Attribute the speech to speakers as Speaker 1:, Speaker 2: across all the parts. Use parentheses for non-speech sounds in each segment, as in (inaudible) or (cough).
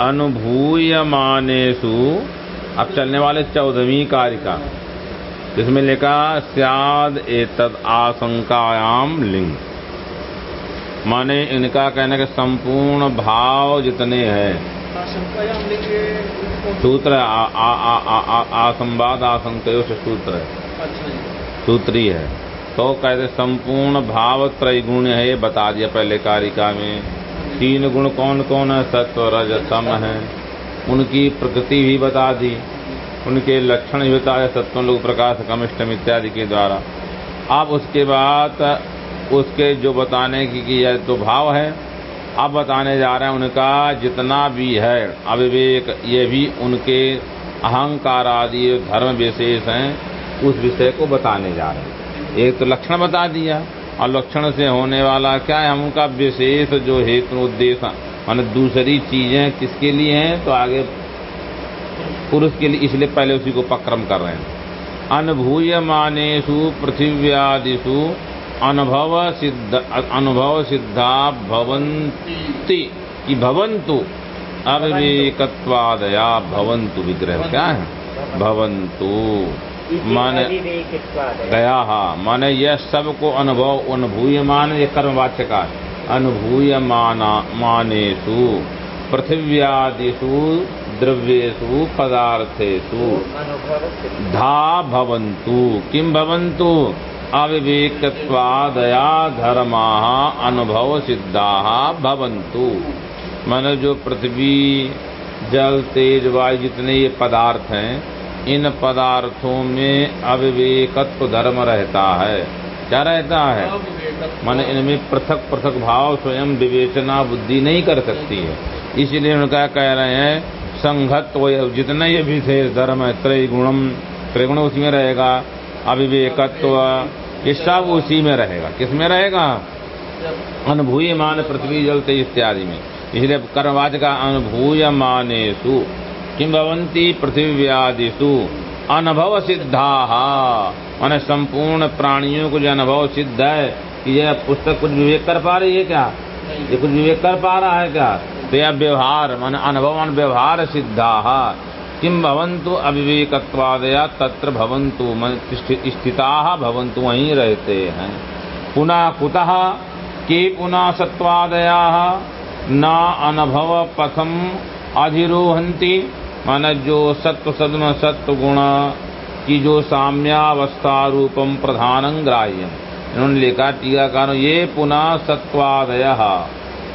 Speaker 1: अनुभूय मानेसु अब चलने वाले चौदहवीं कारिका जिसमें लिखा स्याद एतद आशंकायाम लिंग। माने इनका कहने के संपूर्ण भाव जितने हैं। सूत्र आसंवाद आशंकयो से सूत्र है। अच्छा सूत्री है। तो कहते संपूर्ण भाव त्रैगुण है ये बता दिया पहले कारिका में। तीन गुण कौन कौन है? सत्व रज सम है। उनकी प्रकृति भी बता दी। उनके लक्षण भी बताए सत्व लोग प्रकाश कमिष्टम इत्यादि के द्वारा। अब उसके बाद, उसके जो बताने की, कि यह तो भाव है, अब बताने जा रहे हैं उनका जितना भी है। अविवेक, ये भी उनके अहंकार आदि धर्म विशेष हैं, उस विषय को बताने जा रहे हैं। एक तो लक्षण बता दिया। और लक्षण से होने वाला क्या है? उनका विशेष जो हेतु उद्देश्य, मान दूसरी चीज़ें किसके लिए हैं? तो आगे पुरुष के लिए, इसलिए पहले उसी को पक्रम कर रहे हैं। अनुभूय मानेशु पृथिव्यादिशु अनुभव सिद्ध, अनुभव सिद्धा भवंती की भवंतु अविवेकत्वादया भवंतु विग्रह। क्या है? भवंतु माने गया हा माने यह सबको अनुभव अनुभूय मान ये कर्मवाच्य का अनुभूय माना मानेशु पृथिव्यादिषु द्रव्येषु पदार्थेषु। धा भवन्तु। किम भवन्तु? अविवेकत्वादया धर्मा अनुभव सिद्धा भवंतु मन जो पृथ्वी जल तेज वायु जितने ये पदार्थ हैं इन पदार्थों में अविवेकत्व धर्म रहता है। क्या रहता है? मन इनमें पृथक पृथक भाव, स्वयं विवेचना, बुद्धि नहीं कर सकती है। इसलिए उनका कह रहे हैं, संघत्व जितने ये विशेष धर्म है, त्रैगुणम, त्रिगुण उसमें रहेगा, अविवेकत्व, ये सब उसी में रहेगा। किसमें रहेगा? अनुभूय मान पृथ्वी जलते इत्यादि में। इसलिए कर्मवाच का अनुभूय मानेसु किम भवंती अनुभव सिद्धा मान संपूर्ण प्राणियों को जो अनुभव सिद्ध है, कि यह पुस्तक कुछ विवेक कर पा रही है क्या? ये कुछ विवेक कर पा रहा है क्या? तो यह व्यवहार, मान अनुभव व्यवहार सिद्धा। किम भवंतु अविवेकत्वादया तत्र भवंतु स्थिता भवंतु वहीं रहते हैं। पुनः कुतः? के पुनः सत्वादया? न अनुभव पथम अधिरोहंती मन जो सत्व सदम सत्व गुण की जो साम्यावस्था रूपम प्रधान ग्राह्य इन्होंने लिखा, टीकाकार, ये पुनः सत्वादय।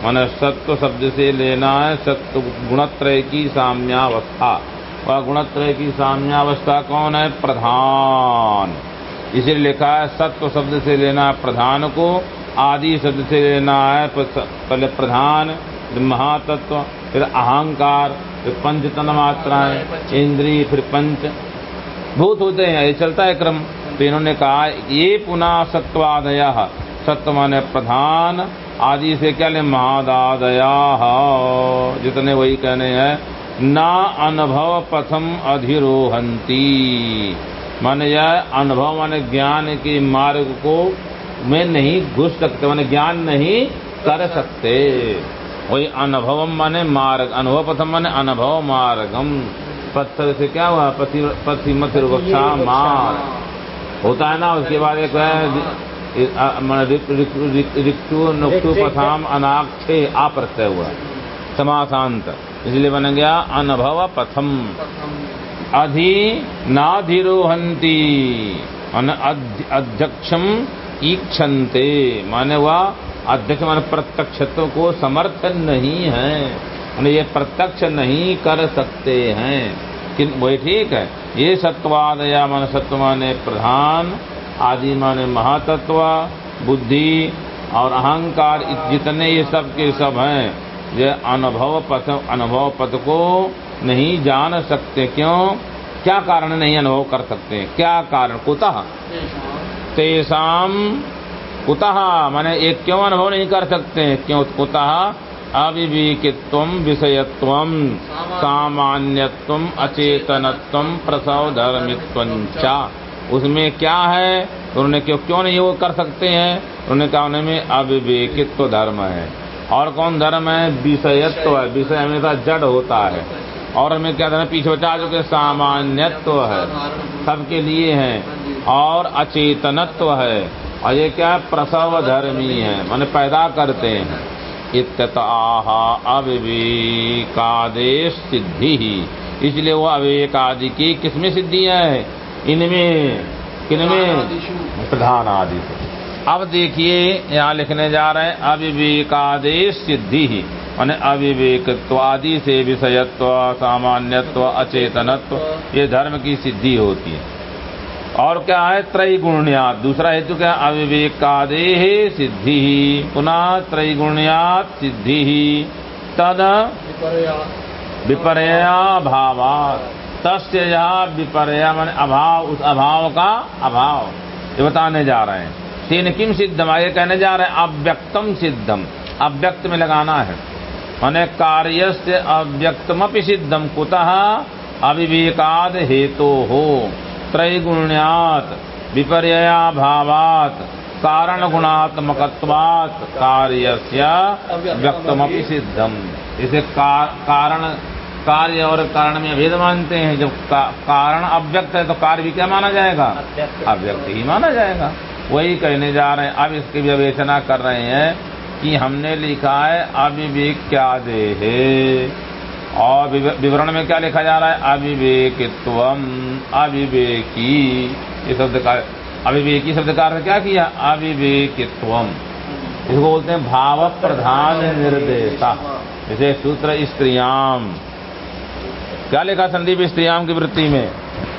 Speaker 1: मन सत्व शब्द से लेना है, सत्व गुणत्रय की साम्यावस्था। वह गुणत्रय की साम्यावस्था कौन है? प्रधान। इसे लिखा है, सत्व शब्द से लेना है प्रधान को, आदि शब्द से लेना है पहले प्रधान महातत्व, फिर अहंकार। फिर पंच तन मात्राएँ फिर पंच। भूत होते हैं, ये चलता है क्रम। तो इन्होंने कहा, ये पुनः सत्वादय, सत्व माने प्रधान, आदि से क्या ले, महादादया। जितने वही कहने हैं, ना अनुभव पथम अधिरोहंती। मान यह अनुभव माने ज्ञान के मार्ग को में नहीं घुस सकते, मान ज्ञान नहीं कर सकते। वही अनुभव माने मार्ग अनुभव पथम माने अनुभव मार्गम। पत्थर से क्या हुआ? पति पति मत वक्षा मार्ग होता है ना उसके बाद एक रिक्तु नुक्तु पथाम अनाक्षे आप्रत्यय हुआ। समासांत। इसलिए बन गया अनुभव प्रथम। अधि नाधिरोहंती। अध्यक्षम ईक्षंते माने वह अध्यक्ष मान प्रत्यक्षत्व को समर्थन नहीं है। ये प्रत्यक्ष नहीं कर सकते हैं। कि वही ठीक है। ये सत्वाद या मन सत्व माने प्रधान आदि माने महातत्व बुद्धि और अहंकार जितने ये सब के सब हैं ये अनुभव पथ अनुभव पथ को नहीं जान सकते। क्यों? क्या कारण नहीं अनुभव कर सकते? क्या कारण? कुतः? तेसाम कुतः? माने एक क्यों अनुभव नहीं कर सकते? क्यों कुतः? अविवेकित्व विषयत्व, सामान्यत्व, अचेतनत्व प्रसव धर्मित्व उसमें क्या है? उन्होंने क्यों क्यों नहीं वो कर सकते हैं? उन्होंने कहा उनमें अविवेकित्व धर्म है। और कौन धर्म है? विषयत्व है। विषय हमेशा जड़ होता है। और हमें क्या धर्म पीछे बचा जो सामान्यत्व है। सबके लिए है। और अचेतनत्व है। और ये क्या है? प्रसव धर्मी है माने पैदा करते हैं। इत्यतः अविवेकादेश सिद्धि ही। इसलिए वो अविवेक आदि की किसमें सिद्धियाँ है? इनमें किनमें? प्रधान आदि से अब देखिए यहाँ लिखने जा रहे हैं अविवेकादेश सिद्धि ही। माने अविवेकत्व आदि से विषयत्व सामान्यत्व अचेतनत्व ये धर्म की सिद्धि होती है। और क्या है? त्रैगुण्यात दूसरा हेतु क्या? अविवेकादे सिद्धि। पुनः त्रैगुण्यात सिद्धि। तद विपर्या भावात तस्य विपर्या मान अभाव, उस अभाव का अभाव। ये बताने जा रहे हैं। तीन किम सिद्धम? आगे कहने जा रहे हैं, अव्यक्तम सिद्धम। अव्यक्त में लगाना है। मैंने कार्य से अव्यक्तमपि सिद्धम। कुतः? अविवेकाद हेतु हो त्रैगुण्यात विपर्या भावात कारण गुणात्मकत्वात कार्य व्यक्तमपि सिद्धम। इसे कारण कार्य और कारण में भेद मानते हैं। जब का, कारण अव्यक्त है तो कार्य भी क्या माना जाएगा? अव्यक्त। ही माना जाएगा। वही कहने जा रहे हैं। अब इसकी विवेचना कर रहे हैं कि हमने लिखा है अविवेक क्या दे है। और विवरण में क्या लिखा जा रहा है? अविवेकित्व अविवेकी ये शब्द का अविवेकी शब्द का अर्थ क्या किया? अविवेकित्व इसको बोलते हैं भाव प्रधान निर्देशा। जैसे सूत्र स्त्रियाम क्या लिखा संदीप स्त्रियाम की वृत्ति में?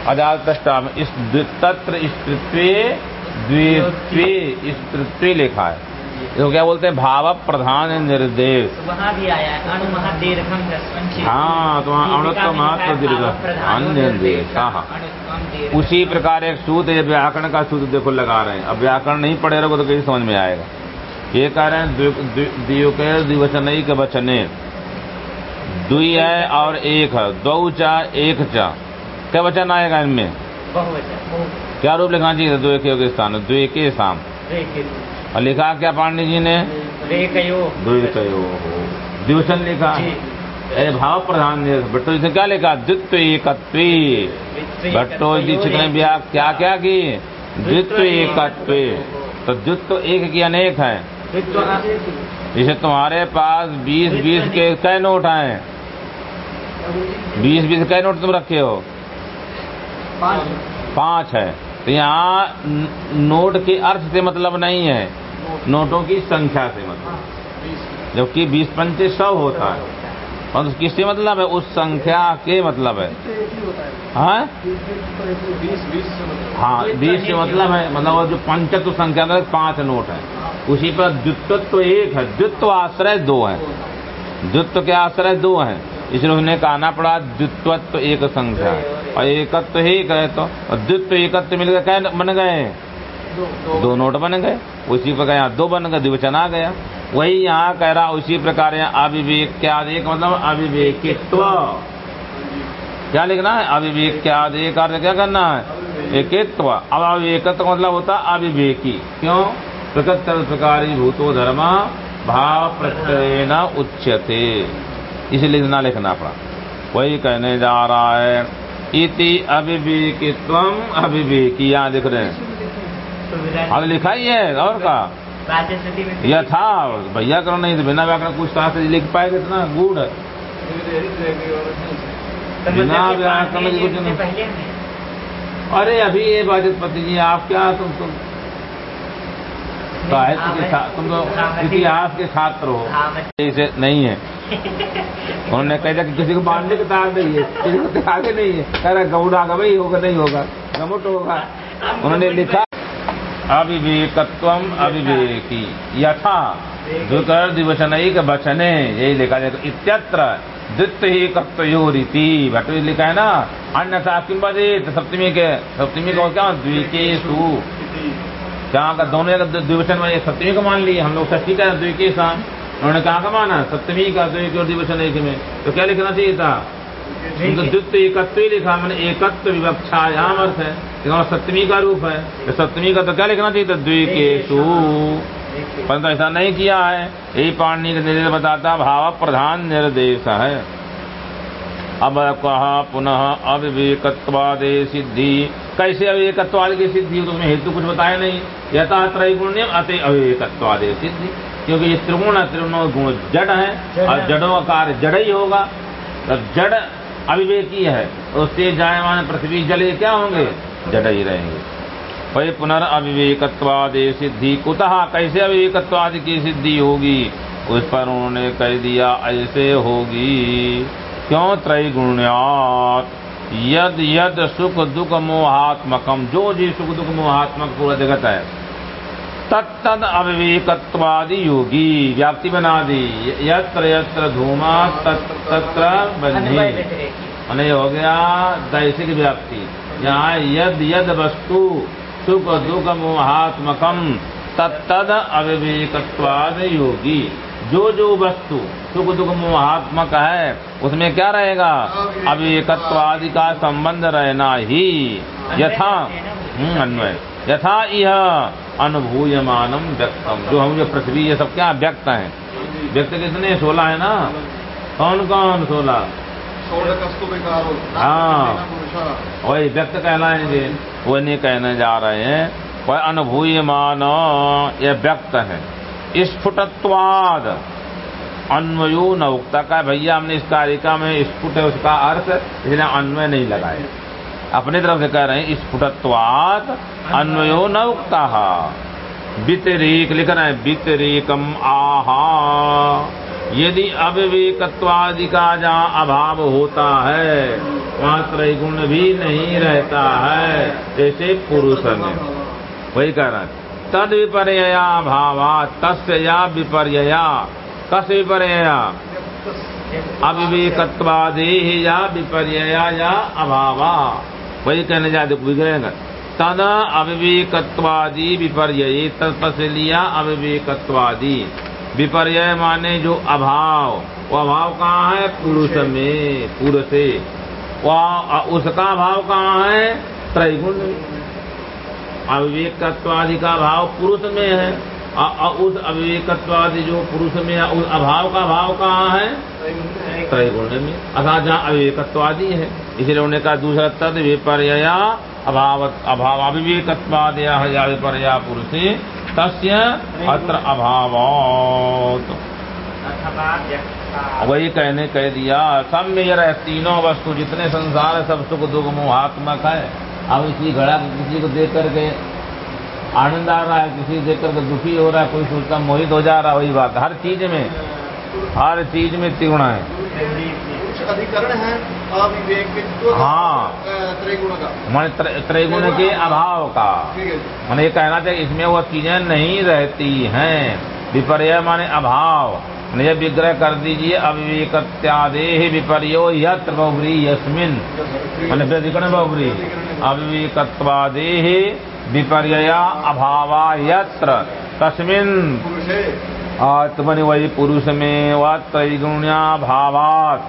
Speaker 1: अजात में इस तत्र स्त्रित्व द्वित्वे स्त्रित्व लिखा है। इसको क्या बोलते हैं भाव प्रधान निर्देश।
Speaker 2: वहाँ भी आया है
Speaker 1: हाँ तो अणुत्व महत्व दीर्घ अन्य निर्देश उसी प्रकार एक सूत्र ये व्याकरण का सूत्र देखो लगा रहे हैं। अब व्याकरण नहीं पढ़े रहोगे तो कैसे समझ में आएगा? ये कह रहे हैं द्विवचन के वचने। दुई है और एक है। दो चा एक चा। क्या वचन आएगा इनमें? क्या रूप लिखना चाहिए दो एक स्थान? द्वे के शाम और लिखा क्या पांडे जी ने? द्विवचन लिखा? अरे भाव प्रधान ने भट्टो जी ने क्या लिखा? द्वित्व एकत्व भट्टो जी ने भी क्या क्या की? द्वित्व एकत्व तो द्वित्व एक की अनेक है। जैसे तुम्हारे पास बीस बीस के कै नोट आए? बीस बीस कै नोट तुम रखे हो? पाँच है। तो यहाँ नोट के अर्थ से मतलब नहीं है। नोटों की संख्या से मतलब। जबकि बीस पंचे सौ होता है। और किससे मतलब है? उस संख्या के मतलब है। हाँ? हाँ बीस से मतलब है। मतलब जो पंचत्व संख्या पाँच नोट है। उसी पर द्वित्व एक है। द्वित्व आश्रय दो है। द्वित्व के आश्रय दो है। इसलिए उन्हें कहना पड़ा द्वित्व एक संख्या है। और एकत्व एक है तो द्वित्व एकत्व मिलकर क्या बन गए। दो नोट बन गए उसी प्रकार यहाँ दो बन गए द्विवचन आ गया। वही यहाँ कह रहा उसी प्रकार यहाँ अविवेक क्या एक मतलब अविवेकित्व। क्या लिखना है? अविवेक क्या एक अर्थ क्या करना है? एकित्व। अब अविवेकत्व मतलब होता है अविवेकी। क्यों? प्रकृत प्रकारी भूतो धर्म भाव प्रत्यय न उच्यते। इसलिए लिखना लिखना पड़ा। वही कहने जा रहा है इति अविवेकित्व अविवेकी यहाँ लिख रहे हैं। अब लिखा ही है और का? यह था भैया करो नहीं तो बिना व्याकरण कुछ कहा से लिख पाए कितना गुड़ बिना व्याकरण कुछ नहीं। अरे अभी ये बाजपति जी आप क्या तुम तुम साहित्य के छात्र तुम तो इतिहास के छात्र हो। इसे नहीं है। (laughs) उन्होंने कह दिया कि किसी को बांधने की तार नहीं है किसी को आगे नहीं है। कह रहा गौड़ा भाई होगा नहीं होगा गमुट होगा। उन्होंने लिखा अविवेकत्व अविवेकी यथा द्विकर दिवचन वचने यही लिखा जाए इत्यत्र द्वित्व ही कत्वयो रीति भट्ट लिखा है ना अन्यथा किम सप्तमी के सप्तमी को क्या? द्विकेशु जहाँ का दोनों का द्विवचन में सप्तमी को मान लिए हम लोग षष्ठी का द्विके शाम उन्होंने कहा का माना सप्तमी का द्विक और द्विवचन एक में। तो क्या लिखना चाहिए था? तो द्वित्व एकत्व ही लिखा मैंने एकत्व विवक्षायाम अर्थ है। सप्तमी का रूप है। तो सप्तमी का तो क्या लिखना चाहिए था? द्विकेशु परंतु ऐसा नहीं किया है। यही पाणनी का निर्देश बताता भाव प्रधान निर्देश है। अब कहा पुनः अविवेकत्वादे सिद्धि कैसे अविवेकत्वाद की सिद्धि? तो उसमें हेतु कुछ बताया नहीं। यथा त्रैगुण्य अति अविवेकत्वादे सिद्धि। क्योंकि ये त्रिगुण त्रिगुण गुण जड़ है और जड़ों का कार्य जड़ ही होगा। तो जड़ अविवेकी है। उससे जायमान पृथ्वी जले क्या होंगे? जड़ ही रहेंगे। वही पुनर्अविवेकत्वादे सिद्धि। कुतः? कैसे अविवेकत्वाद की सिद्धि होगी? उस पर उन्होंने कह दिया ऐसे होगी। क्यों? त्रैगुण्यात। यद यद सुख दुख मोहात्मकम। जो जी सुख दुख मोहात्मक पूरा जगत है तत्तद अविवेकत्वादि योगी व्याप्ति बना दी यत्र यत्र धूमा तत्र बन्ही। अने हो गया दैसिक व्याप्ति। यहाँ यद यद वस्तु सुख दुख मोहात्मकम तत्तद अविवेकत्वाद योगी। जो जो वस्तु सुख दुख मोहात्मक है उसमें क्या रहेगा? अविवेकत्वादि का संबंध रहना ही। यथा हम्म, अन्वय। यथा यह अनुभूयमानम व्यक्तम। जो हम जो पृथ्वी ये सब क्या व्यक्त हैं? व्यक्त कितने सोलह है ना? कौन कौन सोलह हाँ। वही व्यक्त कहलाएँगे। वो नहीं कहने जा रहे हैं। वह अनुभूयमान ये व्यक्त है। स्फुटत्वाद। अन्वयो न उगता का भैया, हमने इस कारिका में स्फुट है, उसका अर्थ इसलिए अन्वय नहीं लगाए अपनी तरफ़ से कह रहे हैं, स्फुटत्वाद, अन्वयो न उगता वितरीक, लिख रहे हैं, वितरीकम आहा। यदि अविवेकत्वादि का जहाँ अभाव होता है, वहाँ त्रैगुण भी नहीं रहता है जैसे पुरुष वही कह रहा हैं। तद विपर्या भावा तस्य या विपर्या कस विपर्या अविवेकत्वादे या विपर्या या अभावा। वही कहने जाते विग्रह तद अविवेकत्वादि विपर्य लिया अविवेकत्वादि। विपर्य माने जो अभाव। वो अभाव कहाँ है? पुरुष में, पुरुष से। उसका अभाव कहाँ है? त्रैगुण में अविवेकत्वादि का भाव पुरुष में है। आ, उस अविवेकत्वादि जो पुरुष में है उस अभाव का भाव कहाँ है? त्रैगुण में अथा जहाँ अविवेकत्वादि है। इसलिए उन्होंने कहा दूसरा तद विपर्या अभाव अभाव अविवेकत्वादया विपर्या पुरुष तस्य अत्र अभाव वही कहने कह दिया सब में यह तीनों वस्तु जितने संसार है सब सुख दुख मोहात्मक है अब इसी घड़ा किसी को देख करके आनंद आ रहा है किसी देख करके दुखी हो रहा है कोई सोचता मोहित हो जा रहा है वही बात हर चीज़ में हर चीज़ में त्रिगुण है।
Speaker 3: है त्रिगुण
Speaker 1: त्रैगुण के अभाव का। मैंने ये कहना चाहिए इसमें वो चीज़ें नहीं रहती हैं। विपर्य माने अभाव। ये विग्रह कर दीजिए अविवेकत्यादे विपर्यो यत्र बहुब्री यस्मिन। मैंने व्यधिकरण बहुब्री अविवेकत्वादे विपर्या अभावा यत्र तस्मिन। आत्मनि वही पुरुष में व त्रैगुण्या भावात।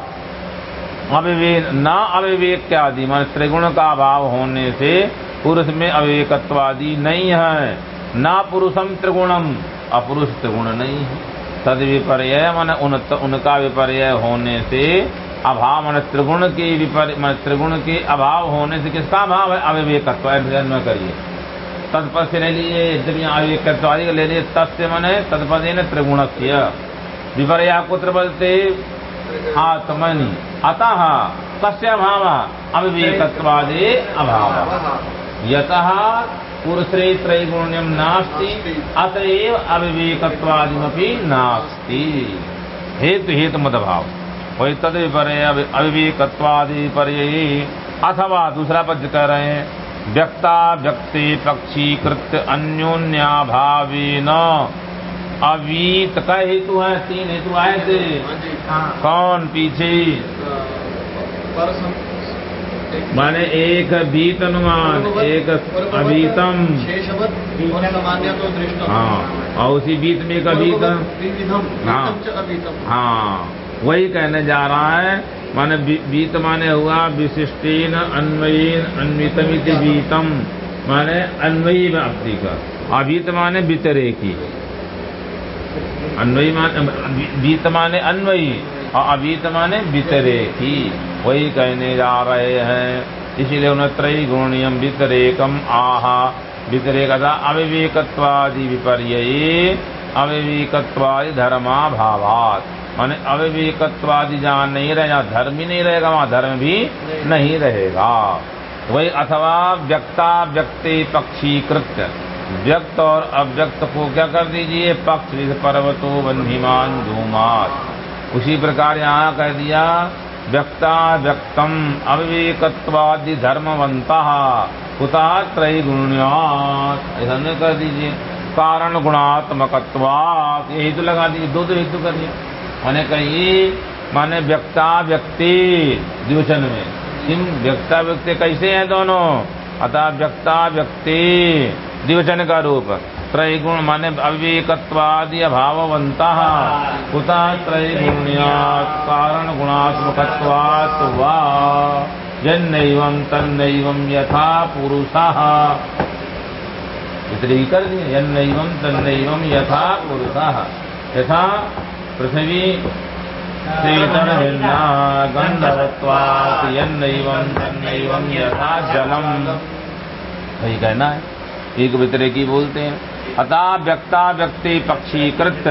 Speaker 1: अविवेक, न अविवेक के आदि मान त्रिगुण का अभाव होने से पुरुष में अविवेकत्वादि नहीं है। न पुरुषम त्रिगुणम, अपुरुष त्रिगुण नहीं है। तद विपर्य मन उन, उनका विपर्य होने से अभाव मन त्रिगुण के विपर्य मन त्रिगुण के अभाव होने से किसका अभाव है? अविवेकत्व करिए। तत्पद से ले लीजिए जब यहाँ अविवेकत्वादि ले लीजिए तत्स्य मन है तत्पदे त्रिगुण विपर्या कुत्र बलते? आत्मनि। अतः कस्य अभाव अविवेकत्वादे अभाव। यतः पुरुषे त्रैगुण्यम नास्ति अतएव अविवेकत्वादिमपि नास्ति। हेतु हेतु मदभाव वही तद विपर्य अविवेकत्वादि विपर्य अथवा दूसरा पद कह रहे हैं व्यक्ता व्यक्ति पक्षी कृत्य अन्योन्याभावी न अवीत का हेतु है? तीन हेतु आए थे। कौन पीछे? माने एक बीत अनुमान एक अभीतम। हाँ और उसी बीत में एक अभीतम। हाँ। हाँ वही कहने जा रहा है माने बीत माने हुआ विशिष्टीन अन्वयीन अन्वितमित बीतम माने अन्वयी व्याप्ति का। अभीत माने बितरे की अन्वयी माने बीत माने अन्वयी और अभीत माने बितरे की वही कहने जा रहे हैं। इसीलिए उन्हें त्रय गुणियम वितरेकम आहा। वितरेक अविवेकत्वादि विपर्य अविवेकत्वादि धर्मा भावात माने अविवेकत्वादि जहाँ नहीं रहेगा धर्म ही नहीं रहेगा, वहाँ धर्म भी नहीं रहेगा। वही अथवा व्यक्ता व्यक्ति पक्षी कृत्य व्यक्त और अव्यक्त को क्या कर दीजिए? पक्ष पर्वतो बंधिमान धूमात। उसी प्रकार यहाँ कह दिया व्यक्ता व्यक्तम अविवेकत्वादि धर्मवंता कुता त्रय गुण्यात ऐसा नहीं कर दीजिए। कारण गुणात्मकत्वात ये हेतु लगा दीजिए। दो दो हेतु करिए। मैंने कही माने व्यक्ता व्यक्ति द्विवचन में। किम व्यक्ता व्यक्ति कैसे हैं दोनों? अतः व्यक्ता व्यक्ति द्विवचन का रूप। त्रैगुण माने अविवेकत्वादि अभाववंत कुता त्रैगुण्यात् कारण गुणात्मकत्वात् वा जन्नैवं यथा पुरुषः। इसलिए कर दिए यन्नैवं तन्नैवं यथा पुरुषः। यथा पृथ्वी चेतन गंधवत्वात् यन्नैवं तन्नैवं यथा जलम। वही कहना है। एक वितरे की बोलते हैं। अतः व्यक्ता व्यक्ति पक्षी कृत।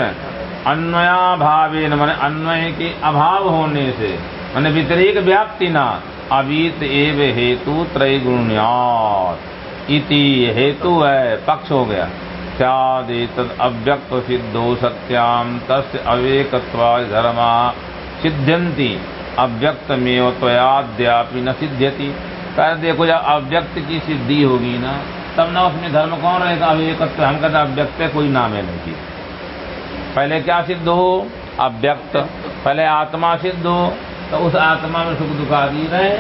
Speaker 1: अन्वया भावे मन अन्वय के अभाव होने से, मन व्यतिरिक व्याप्ति न, अवीत एव हेतु त्रैगुण्यात। इति हेतु है, पक्ष हो गया। तद अव्यक्त सिद्धो सत्याम तस् अवेकत्वा धर्मा सिद्ध्यंती अव्यक्त में त्वयाद्यापि न सिद्ध्यति। कह देखो जब अव्यक्त की सिद्धि होगी ना तब ना उसमें धर्म कौन रहेगा? अविवेकत्व हम कहते अव्यक्त कोई नाम है नहीं। पहले क्या सिद्ध हो? अव्यक्त। पहले आत्मा सिद्ध हो तो उस आत्मा में सुख दुख आदि रहे।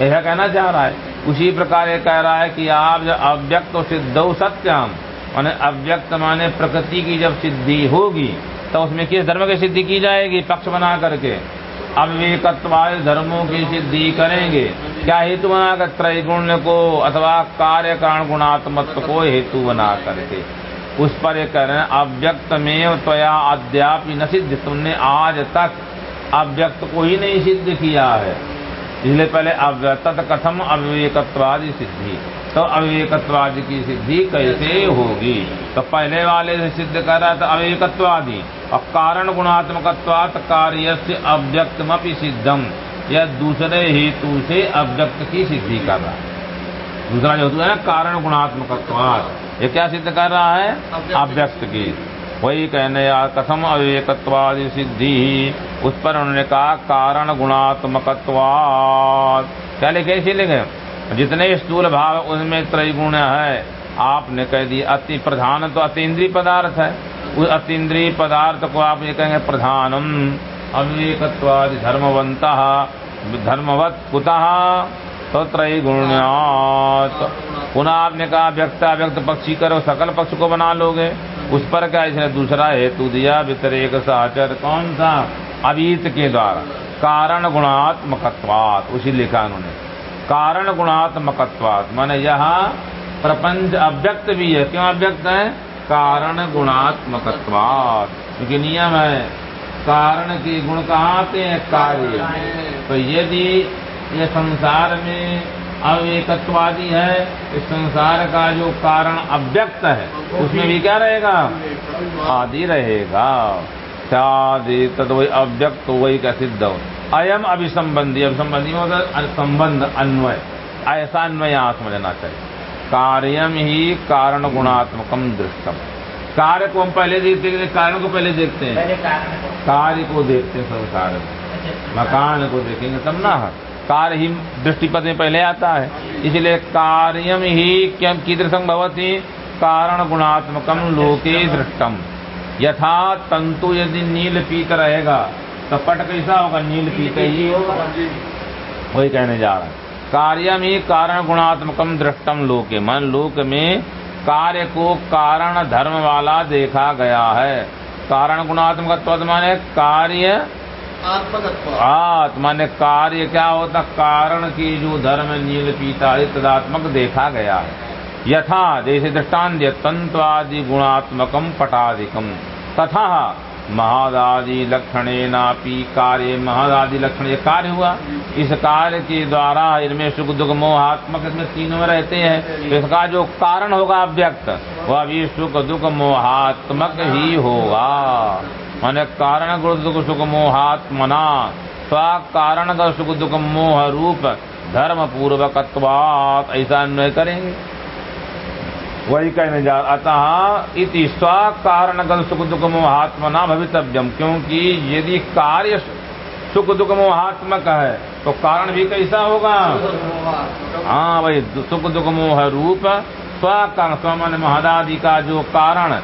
Speaker 1: ऐसा कहना चाह रहा है। उसी प्रकार ये कह रहा है कि आप जब अव्यक्त सिद्ध हो सत्यम, माने अव्यक्त माने प्रकृति की जब सिद्धि होगी तो उसमें किस धर्म की सिद्धि की जाएगी? पक्ष बना करके। अविवेकत्वाय धर्मों की सिद्धि करेंगे। क्या हेतु बनाकर त्रैगुण्य को अथवा कार्य कारण गुणात्मत्व को हेतु बना करके? उस पर ये कह रहे हैं, अव्यक्त में त्वया अद्यापि न सिद्ध। तुमने आज तक अव्यक्त को ही नहीं सिद्ध किया है। इसलिए पहले अव्यक्त कथम अविवेकत्वादि सिद्धि। तो अविवेकत्वादि की सिद्धि कैसे होगी? तो पहले वाले से सिद्ध कर रहा था अविवेकत्वादि। और कारण गुणात्मकत्वात कार्य से अव्यक्तमपि सिद्धम यह दूसरे हेतु से अव्यक्त की सिद्धि कर रहा। है दूसरा जो है कारण गुणात्मकत्वात। ये क्या सिद्ध कर रहा है? अव्यक्त। की। वही कहने या कथम अविवेकत्वादि सिद्धि। उस पर उन्होंने कहा कारण गुणात्मकत्वात। क्या लिखे इसी लिखे? जितने स्थूल भाव उनमें त्रैगुण है, आपने कह दिया अति प्रधान तो अतीन्द्रीय पदार्थ है। उस अतीन्द्रीय पदार्थ को आप ये कहेंगे प्रधानम, अविवेकत्वादि धर्मवंत धर्मवत कुतः? तो त्रैगुण्यात। पुनः आपने कहा व्यक्ता व्यक्त पक्षी करो, सकल पक्ष को बना लोगे। उस पर क्या इसने दूसरा हेतु दिया? व्यतिरेक साचर कौन सा? अवीत के द्वारा। कारण गुणात्मकत्वात, उसी लिखा उन्होंने। कारण गुणात्मकत्वात। माने यहाँ प्रपंच अव्यक्त भी है। क्यों अव्यक्त है? कारण गुणात्मकत्वात। क्योंकि नियम है, कारण के गुण कहाँ आते हैं? कार्य तो यदि ये संसार में अवेकत्वादी है, इस संसार का जो कारण अव्यक्त है, उसमें भी क्या रहेगा? आदि रहेगा। शादी तद वही अव्यक्त वही का सिद्ध हो अयम अभिसंबंधी अभिसंबंधी मतलब संबंध अन्वय। ऐसा अन्वय यहाँ समझना चाहिए कार्यम ही कारण गुणात्मकम दृष्टम। कार्य को हम पहले देखते हैं कारण को पहले देखते हैं। कार्य को देखते हैं संसार में। मकान को देखेंगे तब ना। कार्य ही दृष्टिपद में पहले आता है। इसलिए कार्यम ही क्या कीदृशम भवती? कारण गुणात्मकम लोके दृष्टम। यथा तंतु यदि नील पीत रहेगा तो पट कैसा होगा नील पीत ही। होगा वही कहने जा रहा है। कार्यम ही कारण गुणात्मकम दृष्टम लोके। मन लोक में कार्य को कारण धर्म वाला देखा गया है। कारण गुणात्मक माने कार्य। आत्मा ने कार्य क्या होता? कारण की जो धर्म नील पीता है तदात्मक देखा गया है। यथा जैसे दृष्टांत तंत्वादि गुणात्मकम पटाधिकम तथा महादादि लक्षणे नापी कार्य, महादादि लक्षण ये कार्य हुआ? इस कार्य के द्वारा इनमें सुख, दुख मोहात्मक इसमें तीनों में रहते हैं। तो इसका जो कारण होगा अव्यक्त, वह भी सुख, दुख, मोहात्मक ही होगा। मैंने कारण गुण, दुख, सुख, मोहात्मना। स्व कारण का सुख, दुख, मोह रूप धर्म पूर्वकत्वात ऐसा अन्वय करेंगे। वही कहने जा अतः इति स्व कारण सुख दुख मोहात्मना भवितव्यम क्योंकि यदि कार्य सुख दुख मोहात्मक है तो कारण भी कैसा होगा? हाँ भाई सुख दुख मोह रूप, स्व कारण स्व मन महदादि का जो कारण,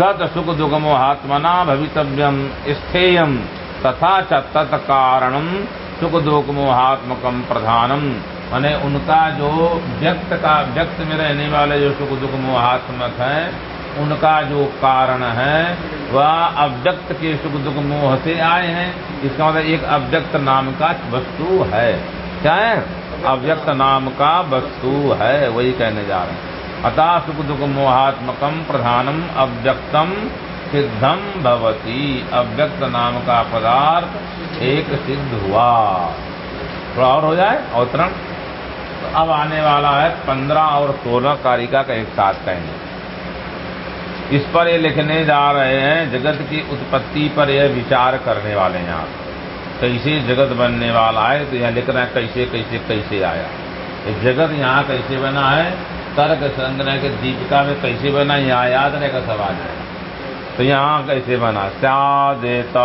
Speaker 1: गत सुख दुख मोहात्मना भवितव्यम स्थेयम तथा च सुख दुख मोहात्मकम प्रधानम। माने उनका जो व्यक्त का, व्यक्त में रहने वाले जो सुख दुख मोहात्मक है, उनका जो कारण है, वह अव्यक्त के सुख दुख मोह से आए हैं। इसका मतलब एक अव्यक्त नाम का वस्तु है। क्या है? अव्यक्त नाम का वस्तु है, वही कहने जा रहे हैं। अतः सुख दुख मोहात्मकम प्रधानम अव्यक्तम सिद्धम भवती। अव्यक्त नाम का पदार्थ एक सिद्ध हुआ। थोड़ा और हो जाए, अवतरण। अब आने वाला है पंद्रह और सोलह कारिका का एक साथ कहेंगे इस पर ये लिखने जा रहे हैं, जगत की उत्पत्ति पर यह विचार करने वाले हैं आप। कैसे जगत बनने वाला है तो यहाँ लिख रहे हैं, कैसे कैसे कैसे आया। ये जगत यहाँ कैसे बना है, तर्क संग्रह के दीपिका में कैसे बना, यहाँ याद रहने का सवाल है। तो यहाँ कैसे बना? सदेत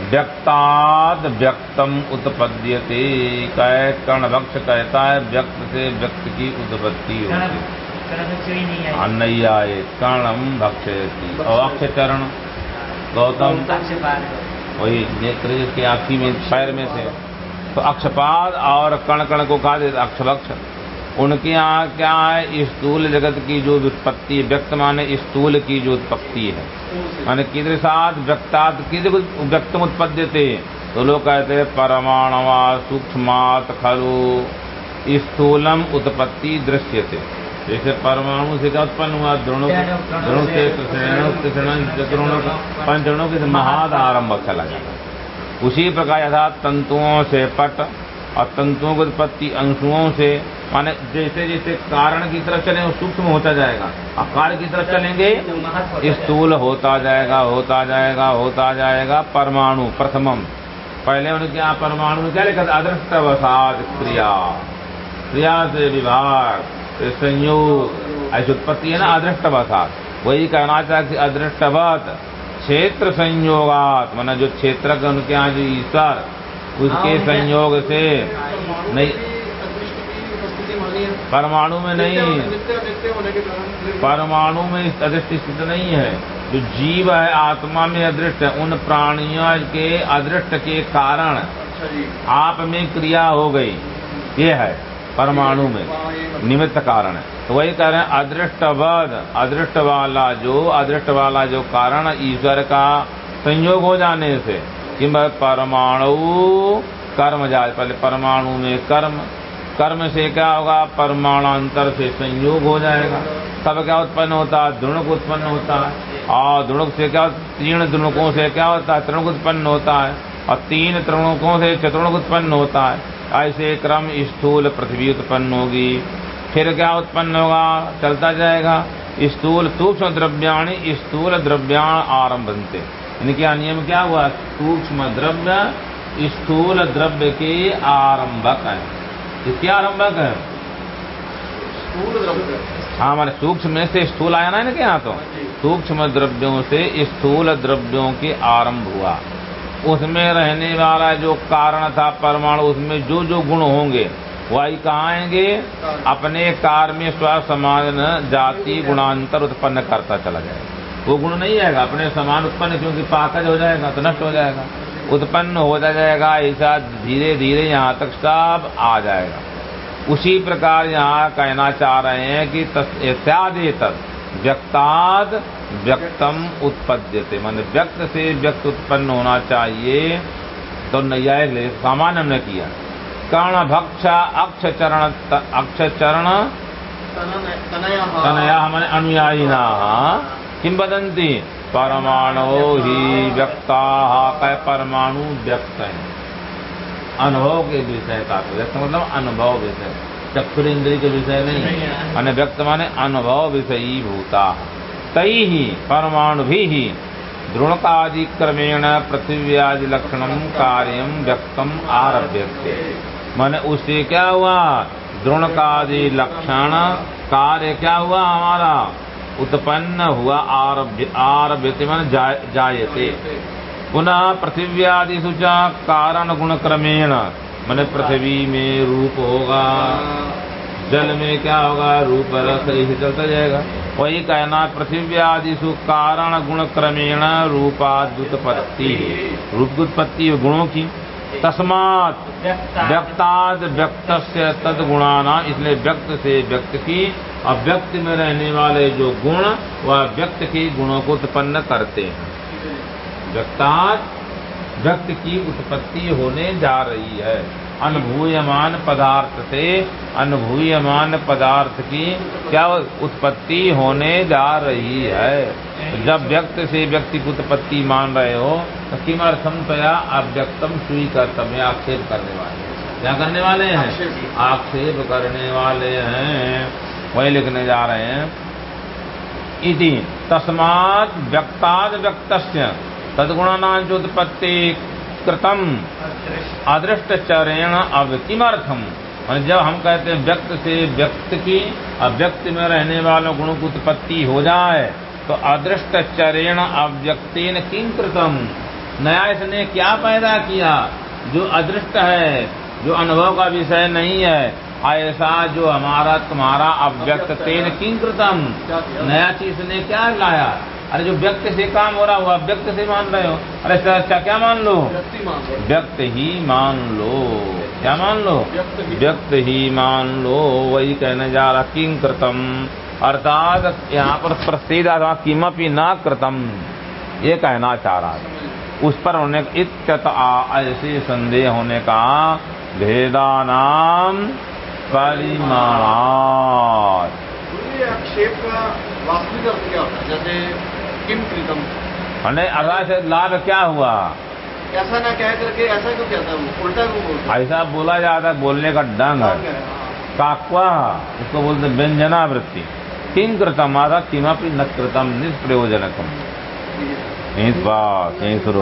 Speaker 1: व्यक्ताद व्यक्तम उत्पद्यते। कह कर्ण भक्ष कहता है व्यक्त से व्यक्त की उत्पत्ति होती है। हाँ, नहीं आए। कर्णम भक्षयती अक्ष चरण गौतम। वही नेत्र के आखी में पैर में से। तो अक्षपाद और कण कण को कहा देता अक्षभक्ष उनके यहाँ क्या है? स्थूल जगत की जो उत्पत्ति व्यक्त माने स्थूल की जो उत्पत्ति है। माने किधर साथ व्यक्तात्, किधर व्यक्त उत्पद्य थे? तो लोग कहते हैं, परमाणवा सूक्ष्मात खलु। स्थूलम उत्पत्ति दृश्य थे। जैसे परमाणु से क्या उत्पन्न हुआ? द्रोणों से पंचरणों के महाद आरंभ चला जाता उसी प्रकार यथा तंतुओं से पट और तंतुओं की उत्पत्ति अंशुओं से माने जैसे जैसे कारण की तरफ़ चले वो सूक्ष्म होता जाएगा। आकार की तरफ़ चलेंगे स्थूल होता जाएगा होता जाएगा होता जाएगा परमाणु प्रथमम। पहले उनके यहाँ परमाणु में क्या लिखा था? अदृष्टवसाद क्रिया। क्रिया से विभाग संयोग ऐसी उत्पत्ति है ना अदृष्टवसाद वही कहना चाहते अदृष्टवत क्षेत्र संयोगात माना जो क्षेत्र का उनके यहाँ जो ईश्वर उसके संयोग से नहीं परमाणु में नहीं। परमाणु में अदृष्ट स्थित नहीं है। जो जीव है आत्मा में अदृष्ट है उन प्राणियों के अदृष्ट के कारण आप में क्रिया हो गई। ये है परमाणु में। निमित्त कारण है। तो वही कह रहे हैं अदृष्टवद। अदृष्ट वाला जो अदृष्ट वाला जो कारण ईश्वर का संयोग हो जाने से कि परमाणु कर्म जाए पहले परमाणु में कर्म कर्म से क्या होगा? परमाणांतर से संयोग हो जाएगा। तब क्या उत्पन्न होता? है द्रुणक उत्पन्न होता है। और द्रुणक से क्या? तीन द्रुणकों से क्या होता है? तृणक उत्पन्न होता है। और तीन तृणकों से चतुर्णक उत्पन्न होता है। ऐसे क्रम स्थूल पृथ्वी उत्पन्न होगी। फिर क्या उत्पन्न होगा? चलता जाएगा। स्थूल सूक्ष्म द्रव्याणी स्थूल द्रव्याण आरंभनते इनके नियम क्या हुआ? सूक्ष्म द्रव्य स्थूल द्रव्य के आरंभक है। आरंभक है हाँ हमारे सूक्ष्म में से स्थूल आया ना इनके यहाँ तो। सूक्ष्म द्रव्यों से स्थूल द्रव्यों के आरंभ हुआ। उसमें रहने वाला जो कारण था परमाणु उसमें जो जो गुण होंगे वही कहाँ आएँगे? अपने कार में स्व समान जाति गुणांतर उत्पन्न करता चला जाएगा। वो गुण नहीं आएगा अपने समान उत्पन्न क्योंकि पाकज हो जाएगा तो नष्ट हो जाएगा। उत्पन्न होता जाएगा ऐसा धीरे धीरे यहाँ तक सब आ जाएगा। उसी प्रकार यहाँ कहना चाह रहे हैं कि इत्यादि तत् व्यक्ताद व्यक्तम उत्पद्यते। मान व्यक्त से व्यक्त उत्पन्न होना चाहिए तो नैयायिक ले सामान्य हमने किया। कर्ण भक्ष अक्ष चरण अक्ष चरण तनया हमारे अनुयायी ना किम बदंती परमाणु ही व्यक्ता कह परमाणु व्यक्त? है अनुभव के विषय का व्यक्त मतलब अनुभव विषय। चक्षुर इंद्रिय के विषय नहीं अन्य व्यक्त माने अनुभव विषयी भूता। तई ही परमाणु भी ही द्रोणकादि क्रमेण पृथ्वी आदि लक्षणम कार्यम व्यक्तम आरभ्य माने उससे क्या हुआ? द्रोणकादि लक्षण कार्य क्या हुआ हमारा? उत्पन्न हुआ आरभ्य मन जायते। पुनः पृथ्वी आदि सूचा कारण गुण क्रमेण, मैंने पृथ्वी में रूप होगा। जल में क्या होगा? रूप रस ही चलता जाएगा। वही कहना पृथ्वी आदि सु कारण गुण क्रमेण रूपादुत्पत्ति रूप उत्पत्ति गुणों की तस्मात व्यक्ताद व्यक्त से तद गुणाना इसलिए व्यक्त से व्यक्त की अव्यक्त में रहने वाले जो गुण वह व्यक्त के गुणों को उत्पन्न करते हैं। व्यक्ताद व्यक्त की उत्पत्ति होने जा रही है। अनुभूयमान पदार्थ से अनुभूयमान पदार्थ की क्या उत्पत्ति होने जा रही है? जब व्यक्त से व्यक्ति की उत्पत्ति मान रहे हो तो किमर्थम तया अव्यक्तम स्वीकर्तम आक्षेप करने वाले क्या करने वाले हैं? आक्षेप करने वाले हैं। वही लिखने जा रहे हैं। इति तस्मात व्यक्ताद व्यक्त तदगुणानांच उत्पत्ति कृतम। अदृष्ट। चरण अव्यक्तिमर्थम जब हम कहते हैं व्यक्त से व्यक्त की अव्यक्त में रहने वालों गुणों की उत्पत्ति हो जाए तो अदृष्ट चरण अव्यक्तिन किम कृतम नया इसने क्या पैदा किया? जो अदृष्ट है जो अनुभव का विषय नहीं है ऐसा जो हमारा तुम्हारा अव्यक्त तेन किम कृतम नया चीज़ ने क्या लाया? अरे जो व्यक्त से काम हो रहा हुआ व्यक्त से मान रहे हो। अरे अच्छा क्या मान लो? व्यक्त ही। मान लो। क्या मान लो? व्यक्त ही। मान लो वही कहने जा रहा किम कृतम अर्थात यहाँ पर प्रसिद्ध किमपि न कृतम ये कहना चाह रहा था उस पर होने इत्यत ऐसे संदेह होने का भेदानाम परिमाणा
Speaker 3: आक्षेप का वास्तविक अर्थ क्या होता है? जैसे किम कृतम?
Speaker 1: से लाभ क्या हुआ?
Speaker 3: ऐसा ना कह करके ऐसा क्यों कहता है उल्टा क्यों बोलता
Speaker 1: ऐसा बोला जाता है बोलने का ढंग है काक्वा इसको बोलते व्यंजना वृत्ति किम कृतम आधा किमापि न कृतम निष्प्रयोजनकम। यही बात यही शुरू